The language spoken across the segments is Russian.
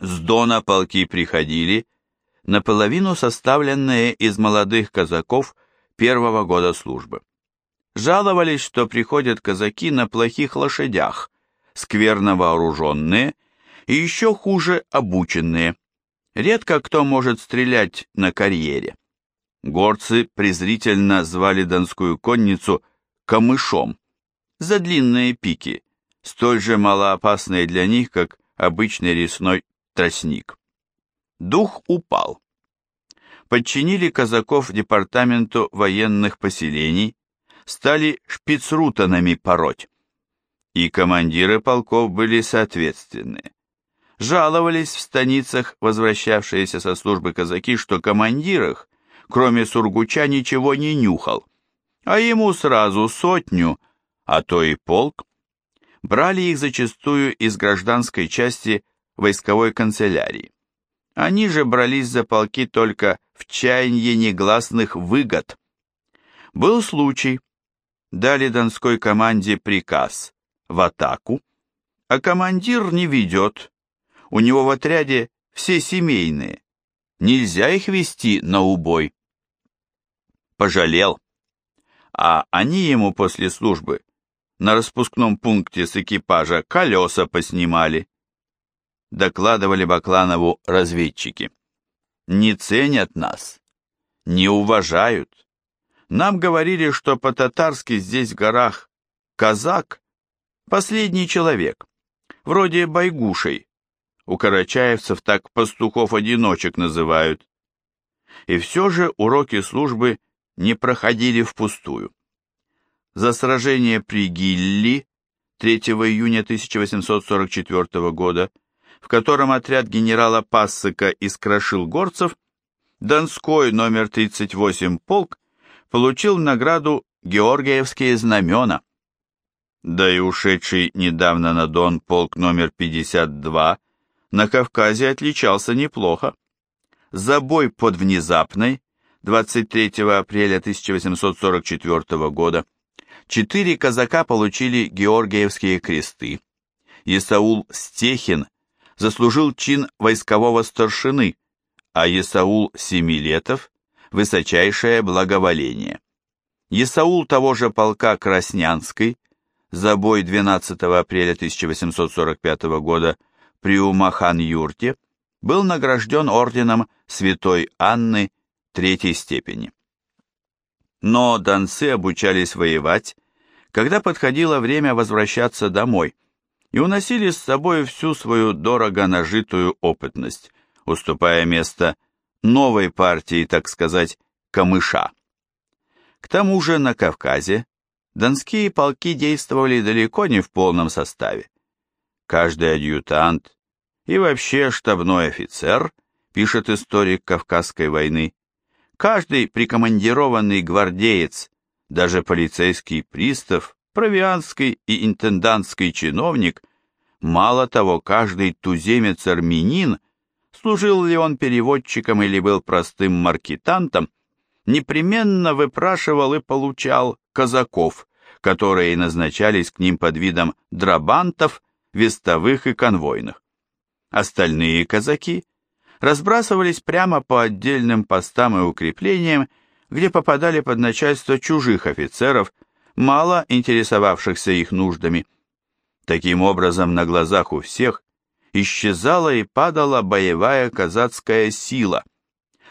С Дона полки приходили, наполовину составленные из молодых казаков первого года службы. Жаловались, что приходят казаки на плохих лошадях, скверно вооруженные и еще хуже обученные. Редко кто может стрелять на карьере. Горцы презрительно звали донскую конницу «камышом» за длинные пики, столь же малоопасные для них, как обычный ресной тростник. Дух упал. Подчинили казаков департаменту военных поселений, стали шпицрутанами пороть. И командиры полков были соответственные. Жаловались в станицах возвращавшиеся со службы казаки, что командир их, кроме Сургуча, ничего не нюхал, а ему сразу сотню, а то и полк. Брали их зачастую из гражданской части войсковой канцелярии. Они же брались за полки только в чаянье негласных выгод. Был случай, дали донской команде приказ в атаку, а командир не ведет. У него в отряде все семейные, нельзя их вести на убой. Пожалел. А они ему после службы на распускном пункте с экипажа колеса поснимали. Докладывали Бакланову разведчики. Не ценят нас, не уважают. Нам говорили, что по-татарски здесь в горах казак – последний человек, вроде байгушей. У карачаевцев так пастухов-одиночек называют. И все же уроки службы не проходили впустую. За сражение при Гилли 3 июня 1844 года, в котором отряд генерала Пассека искрошил горцев, Донской номер 38 полк получил в награду Георгиевские знамена. Да и ушедший недавно на Дон полк номер 52 на Кавказе отличался неплохо. За бой под Внезапной 23 апреля 1844 года четыре казака получили Георгиевские кресты. Исаул Стехин заслужил чин войскового старшины, а Исаул Семилетов – высочайшее благоволение. Исаул того же полка Краснянской за бой 12 апреля 1845 года при Умахан-Юрте был награжден орденом Святой Анны третьей степени. Но донцы обучались воевать, когда подходило время возвращаться домой, и уносили с собой всю свою дорого нажитую опытность, уступая место новой партии, так сказать, камыша. К тому же на Кавказе донские полки действовали далеко не в полном составе. Каждый адъютант и вообще штабной офицер, пишет историк Кавказской войны, каждый прикомандированный гвардеец, даже полицейский пристав, провианский и интендантский чиновник, мало того, каждый туземец-армянин – служил ли он переводчиком или был простым маркетантом, непременно выпрашивал и получал казаков, которые назначались к ним под видом драбантов, вестовых и конвойных. Остальные казаки разбрасывались прямо по отдельным постам и укреплениям, где попадали под начальство чужих офицеров, мало интересовавшихся их нуждами. Таким образом, на глазах у всех исчезала и падала боевая казацкая сила.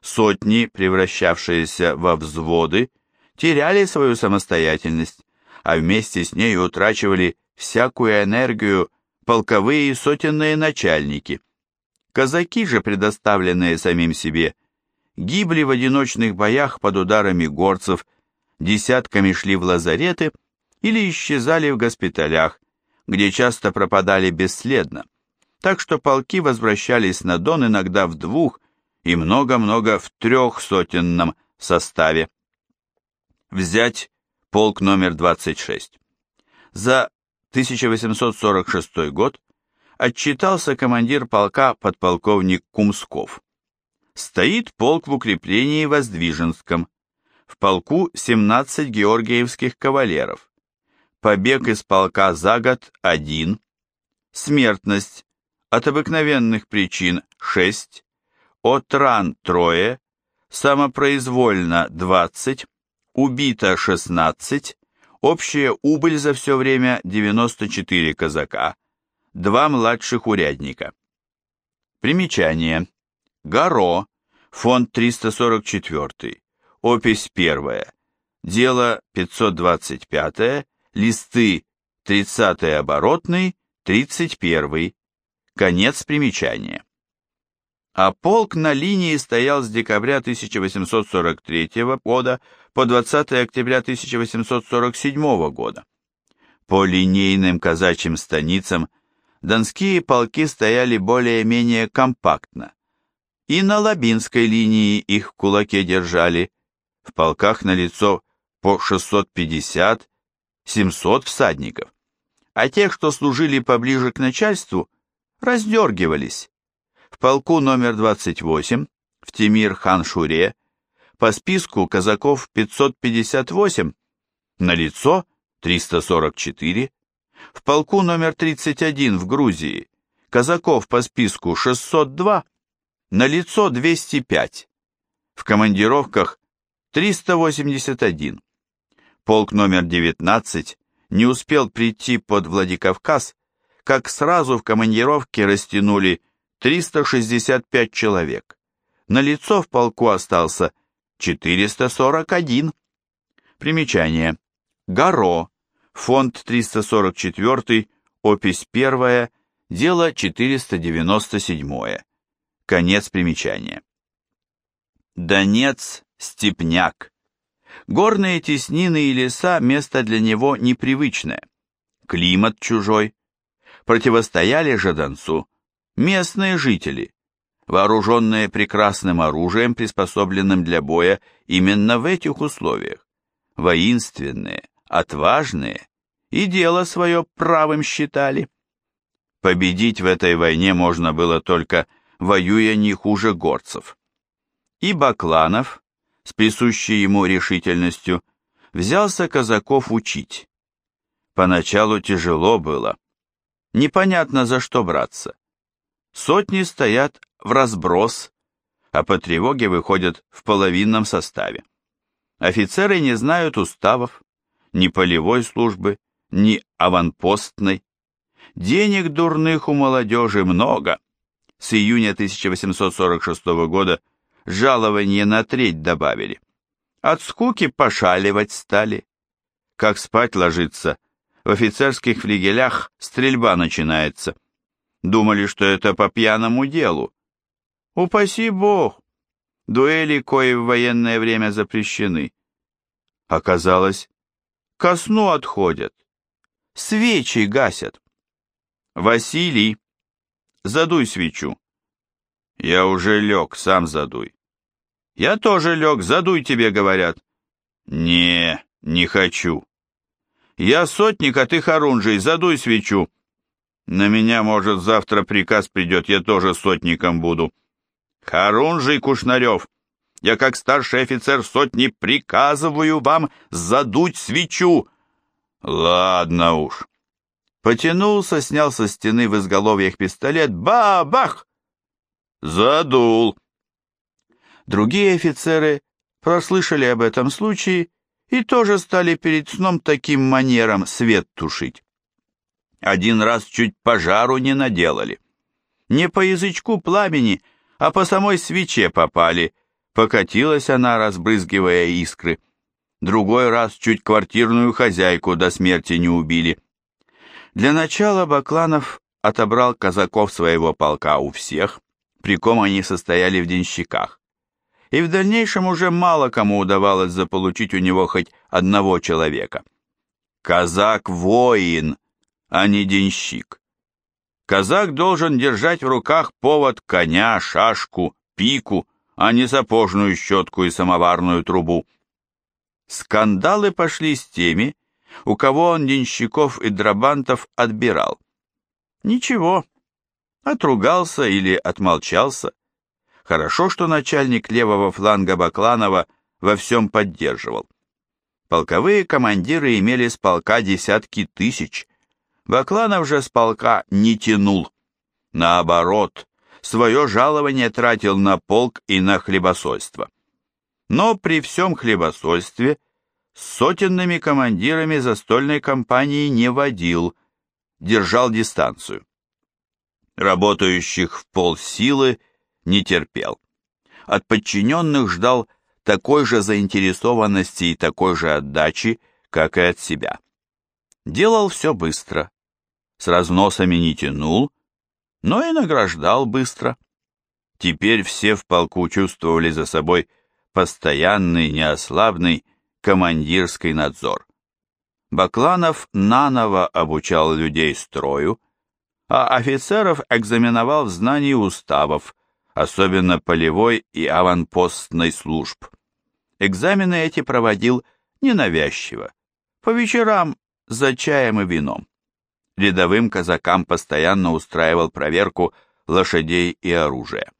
Сотни, превращавшиеся во взводы, теряли свою самостоятельность, а вместе с ней утрачивали всякую энергию полковые и сотенные начальники. Казаки же, предоставленные самим себе, гибли в одиночных боях под ударами горцев, десятками шли в лазареты или исчезали в госпиталях, где часто пропадали бесследно так что полки возвращались на Дон иногда в двух и много-много в трехсотенном составе. Взять полк номер 26. За 1846 год отчитался командир полка подполковник Кумсков. Стоит полк в укреплении Воздвиженском. В полку 17 георгиевских кавалеров. Побег из полка за год один. Смертность от обыкновенных причин 6, от ран трое, самопроизвольно 20, убито 16, общая убыль за все время 94 казака, два младших урядника. Примечание. Горо, фонд 344, опись 1, дело 525, листы 30 оборотный, 31, конец примечания а полк на линии стоял с декабря 1843 года по 20 октября 1847 года. По линейным казачьим станицам донские полки стояли более-менее компактно. И на Лабинской линии их в кулаке держали, в полках на лицо по 650-700 всадников, а тех, что служили поближе к начальству, раздергивались. В полку номер 28 в Тимир-хан-Шуре по списку казаков 558, на лицо 344, в полку номер 31 в Грузии казаков по списку 602, на лицо 205, в командировках 381. Полк номер 19 не успел прийти под Владикавказ, как сразу в командировке растянули 365 человек. На лицо в полку остался 441. Примечание. Горо. Фонд 344, опись 1, дело 497. Конец примечания. Донец, степняк. Горные теснины и леса – место для него непривычное. Климат чужой. Противостояли же Донцу местные жители, вооруженные прекрасным оружием, приспособленным для боя именно в этих условиях, воинственные, отважные и дело свое правым считали. Победить в этой войне можно было только воюя не хуже горцев. И Бакланов, с присущей ему решительностью, взялся казаков учить. Поначалу тяжело было. Непонятно за что браться. Сотни стоят в разброс, а по тревоге выходят в половинном составе. Офицеры не знают уставов, ни полевой службы, ни аванпостной. Денег дурных у молодежи много. С июня 1846 года жалование на треть добавили. От скуки пошаливать стали. Как спать ложиться, в офицерских флигелях стрельба начинается. Думали, что это по пьяному делу. Упаси бог! Дуэли, кои в военное время запрещены. Оказалось, ко сну отходят. Свечи гасят. Василий, задуй свечу. Я уже лег, сам задуй. Я тоже лег, задуй тебе, говорят. Не, не хочу. Я сотник, а ты хорунжий, задуй свечу. На меня, может, завтра приказ придет, я тоже сотником буду. Харунжий Кушнарев, я как старший офицер сотни приказываю вам задуть свечу. Ладно уж. Потянулся, снял со стены в изголовьях пистолет. Бабах! Задул. Другие офицеры прослышали об этом случае и тоже стали перед сном таким манером свет тушить. Один раз чуть пожару не наделали. Не по язычку пламени, а по самой свече попали. Покатилась она, разбрызгивая искры. Другой раз чуть квартирную хозяйку до смерти не убили. Для начала Бакланов отобрал казаков своего полка у всех, при ком они состояли в денщиках. И в дальнейшем уже мало кому удавалось заполучить у него хоть одного человека. Казак-воин а не денщик. Казак должен держать в руках повод коня, шашку, пику, а не сапожную щетку и самоварную трубу. Скандалы пошли с теми, у кого он денщиков и драбантов отбирал. Ничего, отругался или отмолчался. Хорошо, что начальник левого фланга Бакланова во всем поддерживал. Полковые командиры имели с полка десятки тысяч, Бакланов же с полка не тянул. Наоборот, свое жалование тратил на полк и на хлебосольство. Но при всем хлебосольстве с сотенными командирами застольной компании не водил, держал дистанцию. Работающих в полсилы не терпел. От подчиненных ждал такой же заинтересованности и такой же отдачи, как и от себя. Делал все быстро, с разносами не тянул, но и награждал быстро. Теперь все в полку чувствовали за собой постоянный, неослабный командирский надзор. Бакланов наново обучал людей строю, а офицеров экзаменовал в знании уставов, особенно полевой и аванпостной служб. Экзамены эти проводил ненавязчиво, по вечерам за чаем и вином. Рядовым казакам постоянно устраивал проверку лошадей и оружия.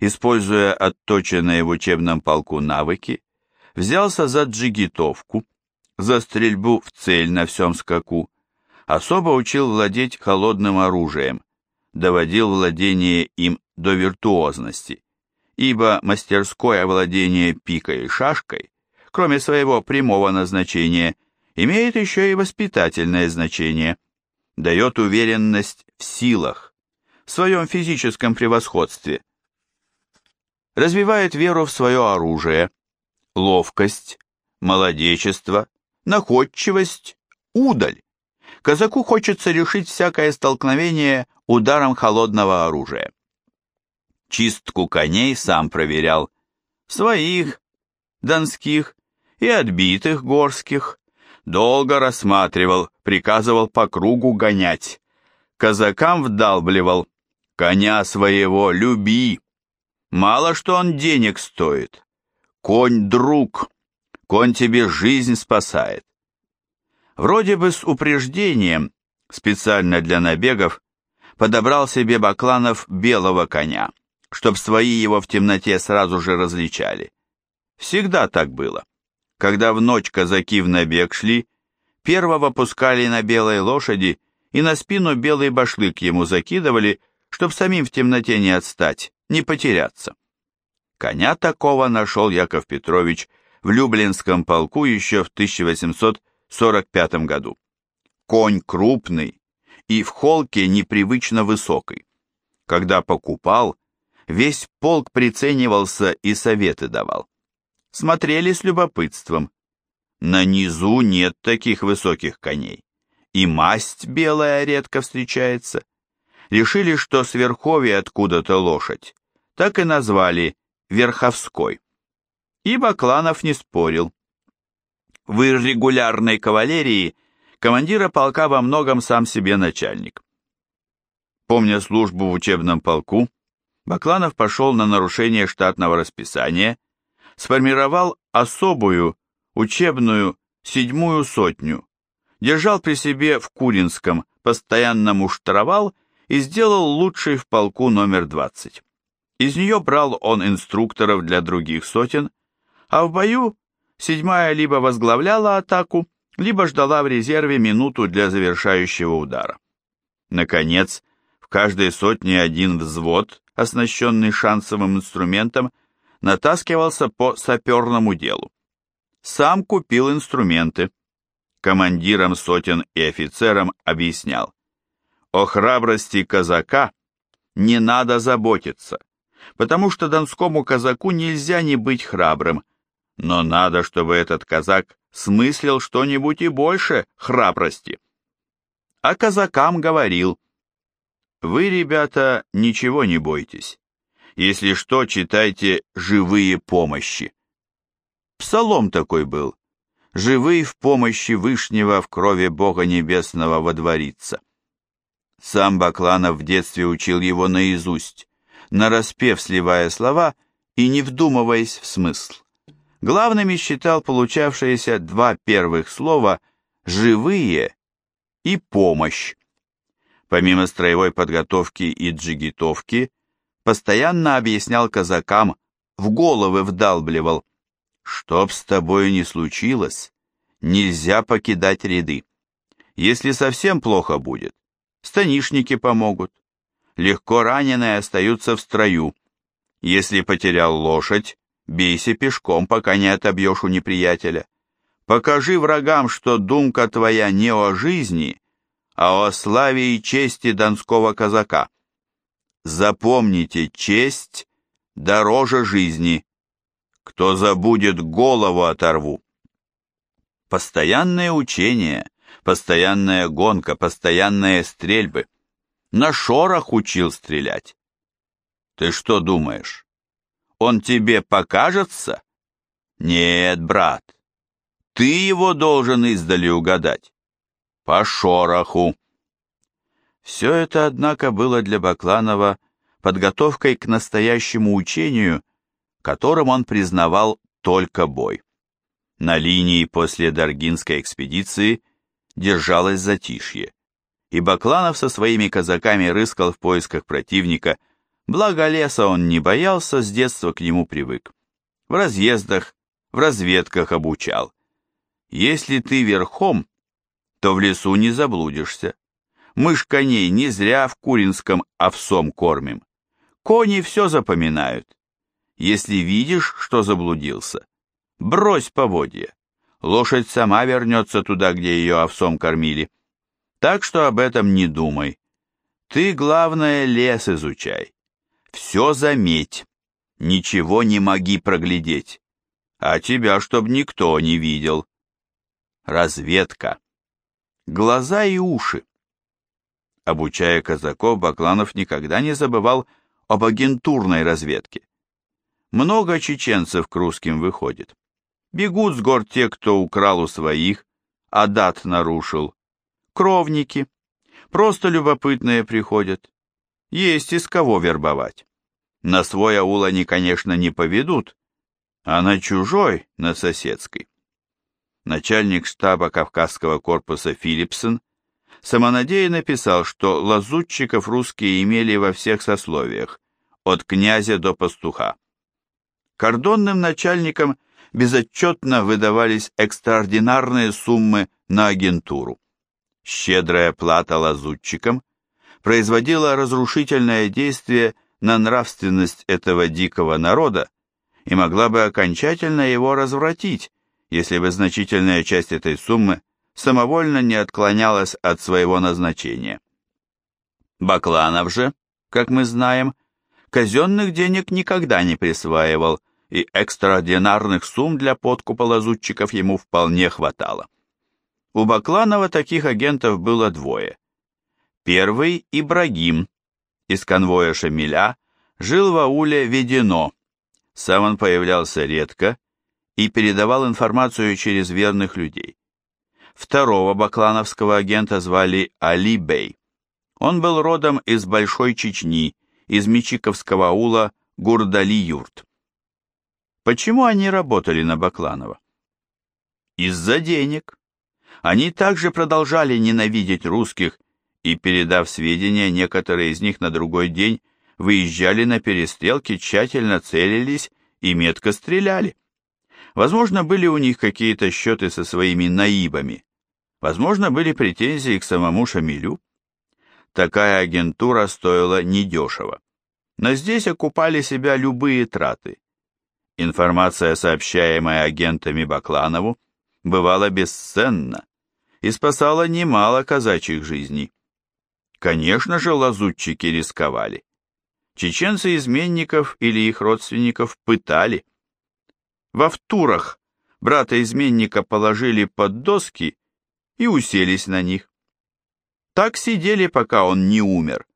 Используя отточенные в учебном полку навыки, взялся за джигитовку, за стрельбу в цель на всем скаку, особо учил владеть холодным оружием, доводил владение им до виртуозности, ибо мастерское владение пикой и шашкой, кроме своего прямого назначения, имеет еще и воспитательное значение, дает уверенность в силах, в своем физическом превосходстве, развивает веру в свое оружие, ловкость, молодечество, находчивость, удаль. Казаку хочется решить всякое столкновение ударом холодного оружия. Чистку коней сам проверял. Своих, донских и отбитых горских. Долго рассматривал, приказывал по кругу гонять. Казакам вдалбливал. Коня своего люби. Мало что он денег стоит. Конь друг. Конь тебе жизнь спасает. Вроде бы с упреждением, специально для набегов, подобрал себе Бакланов белого коня, чтоб свои его в темноте сразу же различали. Всегда так было. Когда в ночь казаки в набег шли, первого пускали на белой лошади и на спину белый башлык ему закидывали, чтоб самим в темноте не отстать, не потеряться. Коня такого нашел Яков Петрович в Люблинском полку еще в 1845 году. Конь крупный и в холке непривычно высокий. Когда покупал, весь полк приценивался и советы давал. Смотрели с любопытством. На низу нет таких высоких коней, и масть белая редко встречается. Решили, что с откуда-то лошадь, так и назвали Верховской. И Бакланов не спорил. В иррегулярной кавалерии командира полка во многом сам себе начальник. Помня службу в учебном полку, Бакланов пошел на нарушение штатного расписания, сформировал особую учебную седьмую сотню, держал при себе в Куринском, постоянно муштровал и сделал лучший в полку номер 20. Из нее брал он инструкторов для других сотен, а в бою седьмая либо возглавляла атаку, либо ждала в резерве минуту для завершающего удара. Наконец, в каждой сотне один взвод, оснащенный шансовым инструментом, натаскивался по саперному делу. Сам купил инструменты. Командирам сотен и офицерам объяснял. О храбрости казака не надо заботиться потому что донскому казаку нельзя не быть храбрым, но надо, чтобы этот казак смыслил что-нибудь и больше храбрости. А казакам говорил, вы, ребята, ничего не бойтесь. Если что, читайте «Живые помощи». Псалом такой был. «Живые в помощи Вышнего в крови Бога Небесного водворится». Сам Бакланов в детстве учил его наизусть нараспев сливая слова и не вдумываясь в смысл. Главными считал получавшиеся два первых слова «живые» и «помощь». Помимо строевой подготовки и джигитовки, постоянно объяснял казакам, в головы вдалбливал, «Чтоб с тобой не случилось, нельзя покидать ряды. Если совсем плохо будет, станишники помогут. Легко раненые остаются в строю. Если потерял лошадь, бейся пешком, пока не отобьешь у неприятеля. Покажи врагам, что думка твоя не о жизни, а о славе и чести донского казака. Запомните, честь дороже жизни. Кто забудет, голову оторву. Постоянное учение, постоянная гонка, постоянные стрельбы. На шорох учил стрелять. Ты что думаешь? Он тебе покажется? Нет, брат. Ты его должен издали угадать. По шороху. Все это, однако, было для Бакланова подготовкой к настоящему учению, которым он признавал только бой. На линии после Даргинской экспедиции держалось затишье, и Бакланов со своими казаками рыскал в поисках противника, благо леса он не боялся, с детства к нему привык. В разъездах, в разведках обучал. Если ты верхом, то в лесу не заблудишься. Мы ж коней не зря в Куринском овсом кормим. Кони все запоминают. Если видишь, что заблудился, брось поводья. Лошадь сама вернется туда, где ее овсом кормили. Так что об этом не думай. Ты, главное, лес изучай. Все заметь. Ничего не моги проглядеть. А тебя, чтоб никто не видел. Разведка. Глаза и уши. Обучая казаков, Бакланов никогда не забывал об агентурной разведке. Много чеченцев к русским выходит. Бегут с гор те, кто украл у своих, а дат нарушил. Кровники. Просто любопытные приходят. Есть из кого вербовать. На свой аул они, конечно, не поведут, а на чужой, на соседской. Начальник штаба Кавказского корпуса Филипсон самонадеянно писал, что лазутчиков русские имели во всех сословиях, от князя до пастуха. Кордонным начальникам безотчетно выдавались экстраординарные суммы на агентуру. Щедрая плата лазутчикам производила разрушительное действие на нравственность этого дикого народа и могла бы окончательно его развратить, если бы значительная часть этой суммы самовольно не отклонялась от своего назначения. Бакланов же, как мы знаем, казенных денег никогда не присваивал, и экстраординарных сумм для подкупа лазутчиков ему вполне хватало. У Бакланова таких агентов было двое. Первый – Ибрагим, из конвоя Шамиля, жил в ауле Ведено. Сам он появлялся редко и передавал информацию через верных людей. Второго баклановского агента звали Али Бей. Он был родом из Большой Чечни, из Мичиковского аула Гурдали-Юрт. Почему они работали на Бакланова? Из-за денег. Они также продолжали ненавидеть русских, и, передав сведения, некоторые из них на другой день выезжали на перестрелки, тщательно целились и метко стреляли. Возможно, были у них какие-то счеты со своими наибами. Возможно, были претензии к самому Шамилю. Такая агентура стоила недешево. Но здесь окупали себя любые траты. Информация, сообщаемая агентами Бакланову, бывала бесценна и спасала немало казачьих жизней. Конечно же, лазутчики рисковали. Чеченцы изменников или их родственников пытали. Во втурах брата-изменника положили под доски и уселись на них. Так сидели, пока он не умер,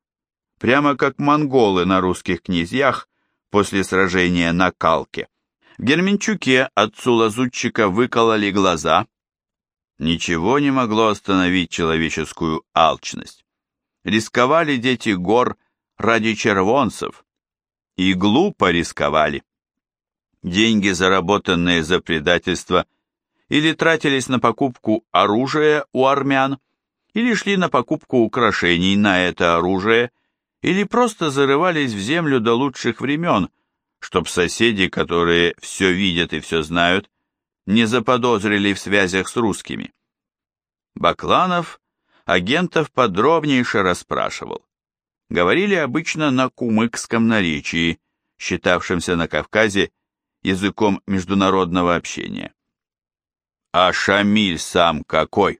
прямо как монголы на русских князьях после сражения на Калке. В Герменчуке отцу лазутчика выкололи глаза. Ничего не могло остановить человеческую алчность. Рисковали дети гор ради червонцев. И глупо рисковали. Деньги, заработанные за предательство, или тратились на покупку оружия у армян, или шли на покупку украшений на это оружие, или просто зарывались в землю до лучших времен, чтоб соседи, которые все видят и все знают, не заподозрили в связях с русскими. Бакланов агентов подробнейше расспрашивал. говорили обычно на кумыкском наречии, считавшемся на Кавказе языком международного общения. А Шамиль сам какой?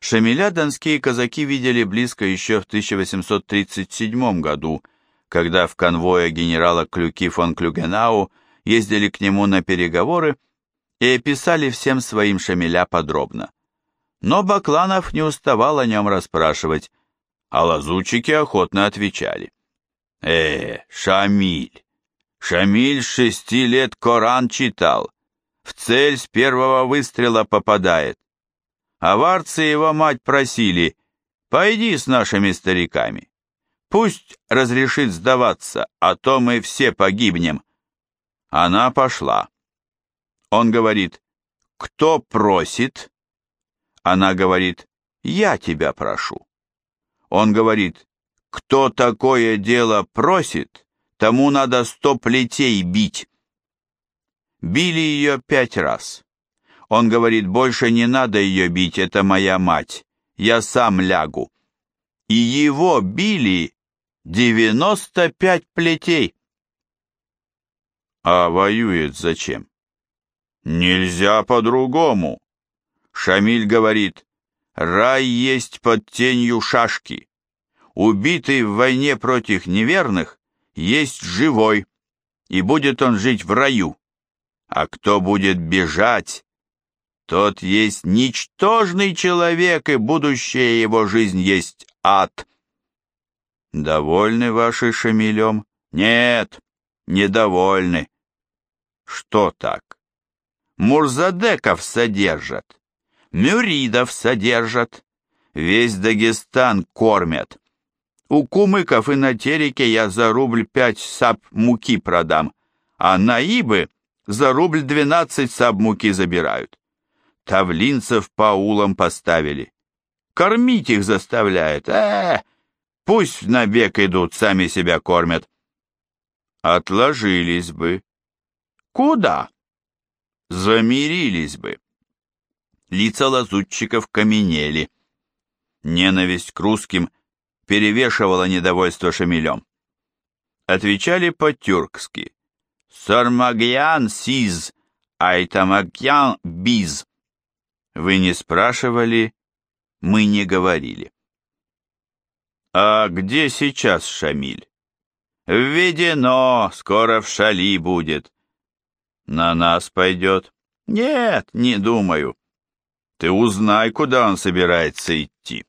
Шамиля донские казаки видели близко еще в 1837 году, когда в конвое генерала Клюки фон Клюгенау ездили к нему на переговоры и описали всем своим Шамиля подробно. Но Бакланов не уставал о нем расспрашивать, а лазутчики охотно отвечали. «Э, Шамиль! Шамиль шести лет Коран читал, в цель с первого выстрела попадает. Аварцы его мать просили, пойди с нашими стариками. Пусть разрешит сдаваться, а то мы все погибнем. Она пошла. Он говорит, кто просит? Она говорит, я тебя прошу. Он говорит, кто такое дело просит, тому надо сто плетей бить. Били ее пять раз. Он говорит, больше не надо ее бить, это моя мать, я сам лягу. И его били девяносто пять плетей. А воюет зачем? Нельзя по-другому. Шамиль говорит, рай есть под тенью шашки. Убитый в войне против неверных есть живой, и будет он жить в раю. А кто будет бежать, тот есть ничтожный человек, и будущая его жизнь есть ад. Довольны ваши Шамилем? Нет, недовольны. Что так? Мурзадеков содержат, мюридов содержат, весь Дагестан кормят. У кумыков и на тереке я за рубль пять саб муки продам, а наибы за рубль двенадцать саб муки забирают. Тавлинцев по улам поставили. Кормить их заставляет. Э, пусть на бег идут, сами себя кормят. Отложились бы. Куда? Замирились бы. Лица лазутчиков каменели. Ненависть к русским перевешивала недовольство Шамилем. Отвечали по-тюркски. Сармагьян сиз, айтамагьян биз. Вы не спрашивали, мы не говорили. А где сейчас Шамиль? Введено, скоро в шали будет. На нас пойдет? Нет, не думаю. Ты узнай, куда он собирается идти.